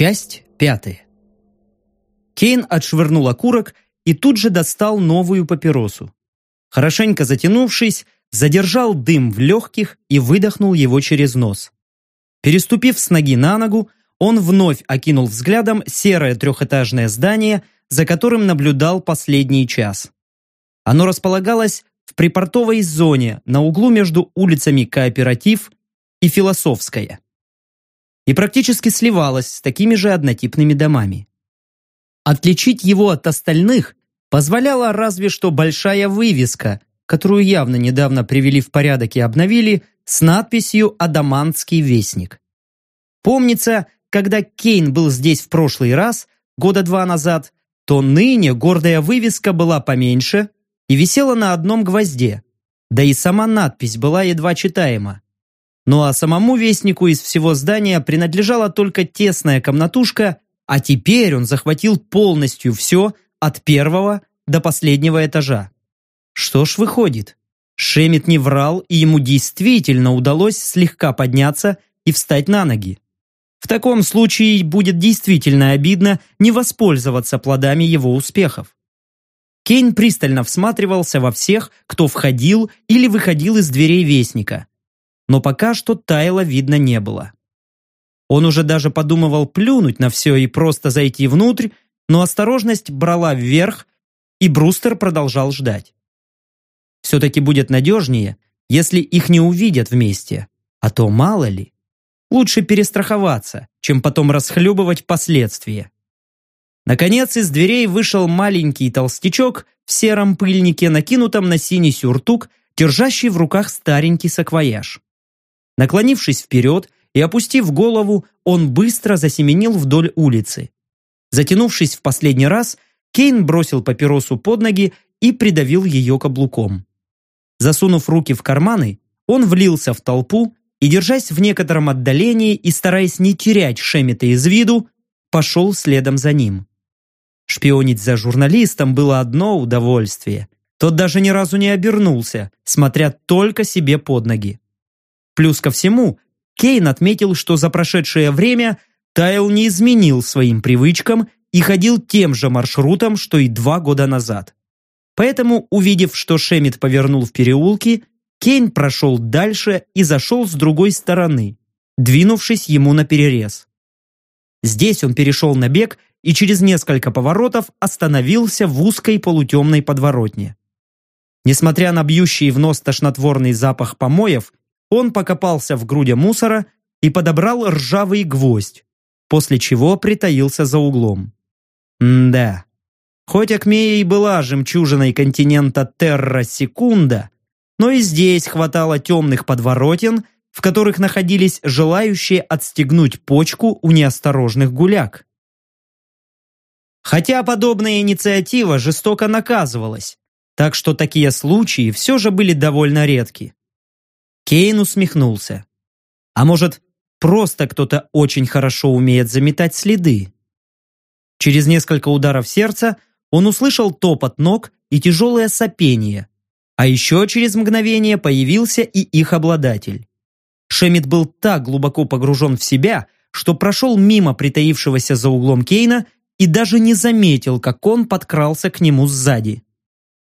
Часть пятая. Кейн отшвырнул окурок и тут же достал новую папиросу. Хорошенько затянувшись, задержал дым в легких и выдохнул его через нос. Переступив с ноги на ногу, он вновь окинул взглядом серое трехэтажное здание, за которым наблюдал последний час. Оно располагалось в припортовой зоне на углу между улицами Кооператив и Философская и практически сливалось с такими же однотипными домами. Отличить его от остальных позволяла разве что большая вывеска, которую явно недавно привели в порядок и обновили, с надписью «Адамантский вестник». Помнится, когда Кейн был здесь в прошлый раз, года два назад, то ныне гордая вывеска была поменьше и висела на одном гвозде, да и сама надпись была едва читаема. Ну а самому вестнику из всего здания принадлежала только тесная комнатушка, а теперь он захватил полностью все от первого до последнего этажа. Что ж выходит, Шемит не врал, и ему действительно удалось слегка подняться и встать на ноги. В таком случае будет действительно обидно не воспользоваться плодами его успехов. Кейн пристально всматривался во всех, кто входил или выходил из дверей Вестника но пока что Тайла видно не было. Он уже даже подумывал плюнуть на все и просто зайти внутрь, но осторожность брала вверх, и Брустер продолжал ждать. Все-таки будет надежнее, если их не увидят вместе, а то мало ли. Лучше перестраховаться, чем потом расхлебывать последствия. Наконец из дверей вышел маленький толстячок в сером пыльнике, накинутом на синий сюртук, держащий в руках старенький саквояж. Наклонившись вперед и опустив голову, он быстро засеменил вдоль улицы. Затянувшись в последний раз, Кейн бросил папиросу под ноги и придавил ее каблуком. Засунув руки в карманы, он влился в толпу и, держась в некотором отдалении и стараясь не терять Шемета из виду, пошел следом за ним. Шпионить за журналистом было одно удовольствие. Тот даже ни разу не обернулся, смотря только себе под ноги. Плюс ко всему, Кейн отметил, что за прошедшее время Тайл не изменил своим привычкам и ходил тем же маршрутом, что и два года назад. Поэтому, увидев, что Шемит повернул в переулки, Кейн прошел дальше и зашел с другой стороны, двинувшись ему на перерез. Здесь он перешел на бег и через несколько поворотов остановился в узкой полутемной подворотне. Несмотря на бьющий в нос тошнотворный запах помоев, он покопался в груди мусора и подобрал ржавый гвоздь, после чего притаился за углом. М да. Хоть Акмея и была жемчужиной континента Терра Секунда, но и здесь хватало темных подворотен, в которых находились желающие отстегнуть почку у неосторожных гуляк. Хотя подобная инициатива жестоко наказывалась, так что такие случаи все же были довольно редки. Кейн усмехнулся. А может, просто кто-то очень хорошо умеет заметать следы? Через несколько ударов сердца он услышал топот ног и тяжелое сопение, а еще через мгновение появился и их обладатель. Шемит был так глубоко погружен в себя, что прошел мимо притаившегося за углом Кейна и даже не заметил, как он подкрался к нему сзади.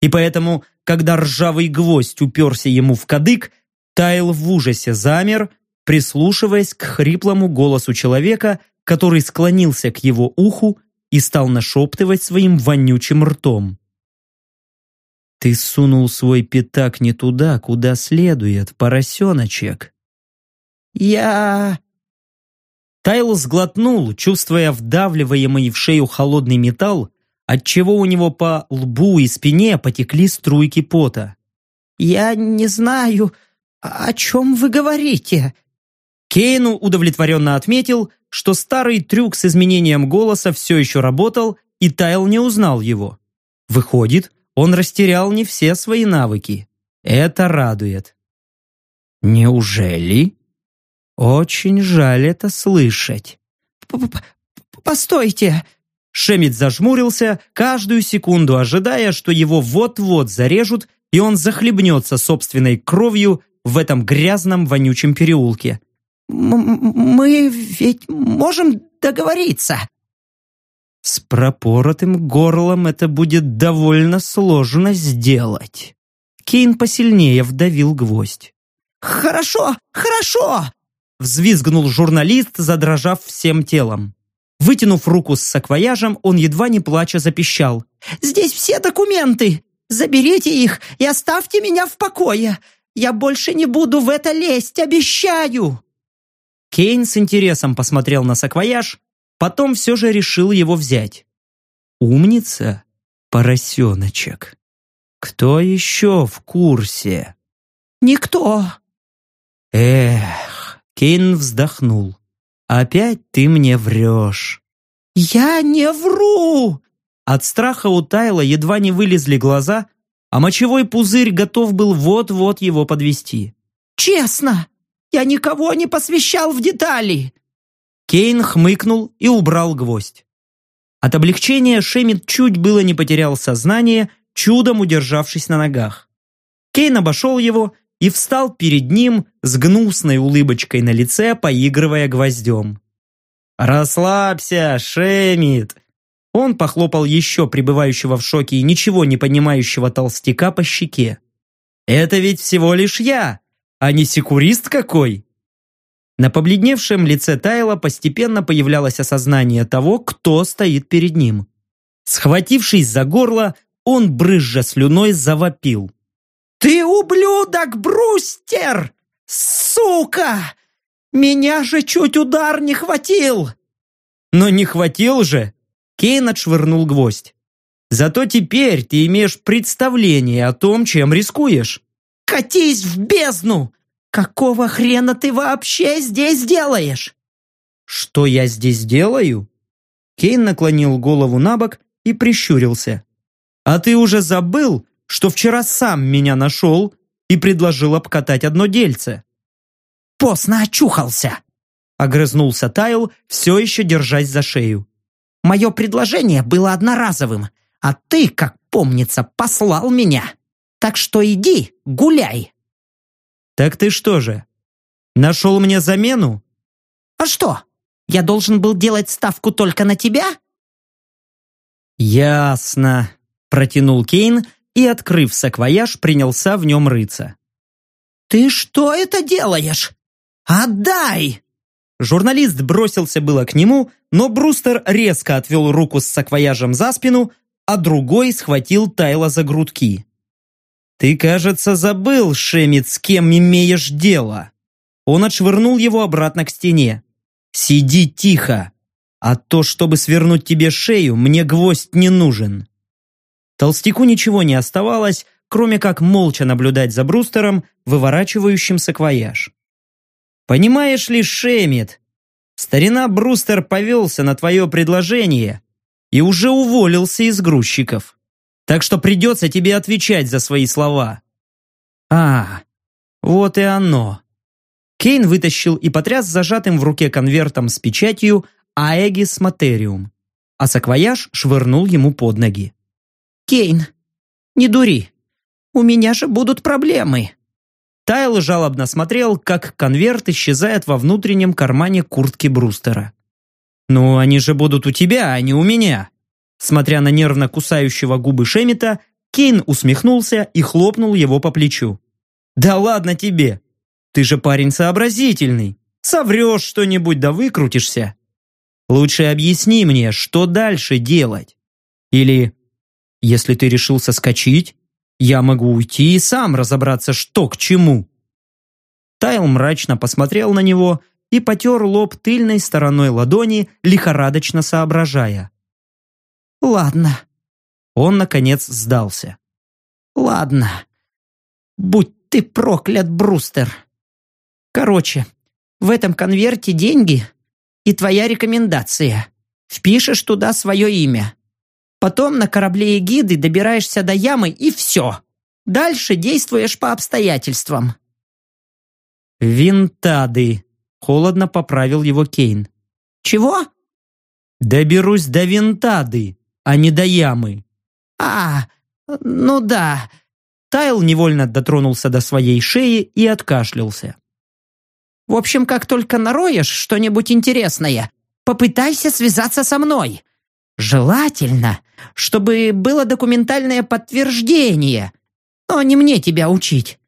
И поэтому, когда ржавый гвоздь уперся ему в кадык, Тайл в ужасе замер, прислушиваясь к хриплому голосу человека, который склонился к его уху и стал нашептывать своим вонючим ртом. «Ты сунул свой пятак не туда, куда следует, поросеночек». «Я...» Тайл сглотнул, чувствуя вдавливаемый в шею холодный металл, отчего у него по лбу и спине потекли струйки пота. «Я не знаю, «О чем вы говорите?» Кейну удовлетворенно отметил, что старый трюк с изменением голоса все еще работал, и Тайл не узнал его. Выходит, он растерял не все свои навыки. Это радует. «Неужели?» «Очень жаль это слышать». П -п «Постойте!» Шемит зажмурился, каждую секунду ожидая, что его вот-вот зарежут, и он захлебнется собственной кровью в этом грязном вонючем переулке. «Мы ведь можем договориться?» «С пропоротым горлом это будет довольно сложно сделать». Кейн посильнее вдавил гвоздь. «Хорошо, хорошо!» Взвизгнул журналист, задрожав всем телом. Вытянув руку с саквояжем, он едва не плача запищал. «Здесь все документы! Заберите их и оставьте меня в покое! Я больше не буду в это лезть, обещаю!» Кейн с интересом посмотрел на саквояж, потом все же решил его взять. «Умница, поросеночек! Кто еще в курсе?» «Никто!» «Эх!» Кейн вздохнул. «Опять ты мне врешь». «Я не вру!» От страха у Тайла едва не вылезли глаза, а мочевой пузырь готов был вот-вот его подвести. «Честно! Я никого не посвящал в детали!» Кейн хмыкнул и убрал гвоздь. От облегчения Шемид чуть было не потерял сознание, чудом удержавшись на ногах. Кейн обошел его и встал перед ним с гнусной улыбочкой на лице, поигрывая гвоздем. «Расслабься, Шемит!» Он похлопал еще пребывающего в шоке и ничего не понимающего толстяка по щеке. «Это ведь всего лишь я, а не секурист какой!» На побледневшем лице Тайла постепенно появлялось осознание того, кто стоит перед ним. Схватившись за горло, он, брызжа слюной, завопил. «Ты ублюдок, Брустер! Сука! Меня же чуть удар не хватил!» «Но не хватил же!» Кейн отшвырнул гвоздь. «Зато теперь ты имеешь представление о том, чем рискуешь». «Катись в бездну! Какого хрена ты вообще здесь делаешь?» «Что я здесь делаю?» Кейн наклонил голову на бок и прищурился. «А ты уже забыл, что вчера сам меня нашел и предложил обкатать одно дельце. «Поздно очухался!» Огрызнулся Тайл, все еще держась за шею. «Мое предложение было одноразовым, а ты, как помнится, послал меня. Так что иди, гуляй!» «Так ты что же, нашел мне замену?» «А что, я должен был делать ставку только на тебя?» «Ясно», — протянул Кейн, и, открыв саквояж, принялся в нем рыться. «Ты что это делаешь? Отдай!» Журналист бросился было к нему, но Брустер резко отвел руку с саквояжем за спину, а другой схватил Тайла за грудки. «Ты, кажется, забыл, Шемит, с кем имеешь дело!» Он отшвырнул его обратно к стене. «Сиди тихо, а то, чтобы свернуть тебе шею, мне гвоздь не нужен!» Толстяку ничего не оставалось, кроме как молча наблюдать за Брустером, выворачивающим саквояж. «Понимаешь ли, Шемит, старина Брустер повелся на твое предложение и уже уволился из грузчиков, так что придется тебе отвечать за свои слова». «А, вот и оно». Кейн вытащил и потряс зажатым в руке конвертом с печатью «Аэгис Материум», а саквояж швырнул ему под ноги. Кейн, не дури. У меня же будут проблемы. Тайл жалобно смотрел, как конверт исчезает во внутреннем кармане куртки Брустера. «Ну, они же будут у тебя, а не у меня!» Смотря на нервно кусающего губы Шемита, Кейн усмехнулся и хлопнул его по плечу. «Да ладно тебе! Ты же парень сообразительный! Соврешь что-нибудь да выкрутишься! Лучше объясни мне, что дальше делать! Или если ты решил соскочить, я могу уйти и сам разобраться, что к чему». Тайл мрачно посмотрел на него и потер лоб тыльной стороной ладони, лихорадочно соображая. «Ладно». Он, наконец, сдался. «Ладно. Будь ты проклят, Брустер. Короче, в этом конверте деньги и твоя рекомендация. Впишешь туда свое имя. Потом на корабле эгиды добираешься до ямы и все. Дальше действуешь по обстоятельствам». «Винтады», — холодно поправил его Кейн. «Чего?» «Доберусь до Винтады, а не до ямы». «А, ну да». Тайл невольно дотронулся до своей шеи и откашлялся. «В общем, как только нароешь что-нибудь интересное, по попытайся связаться со мной. Желательно, чтобы было документальное подтверждение, но не мне тебя учить.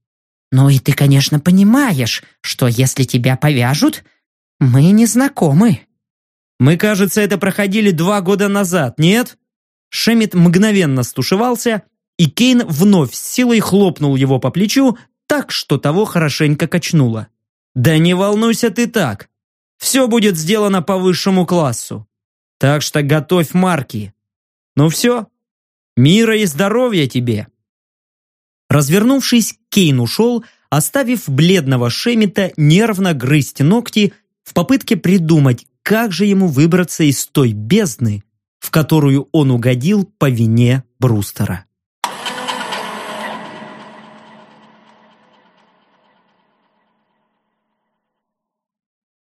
Ну и ты, конечно, понимаешь, что если тебя повяжут, мы не знакомы». «Мы, кажется, это проходили два года назад, нет?» Шемит мгновенно стушевался, и Кейн вновь с силой хлопнул его по плечу, так, что того хорошенько качнуло. «Да не волнуйся ты так. Все будет сделано по высшему классу. Так что готовь марки. Ну все, мира и здоровья тебе!» Развернувшись, Кейн ушел, оставив бледного Шемита нервно грызть ногти в попытке придумать, как же ему выбраться из той бездны, в которую он угодил по вине Брустера.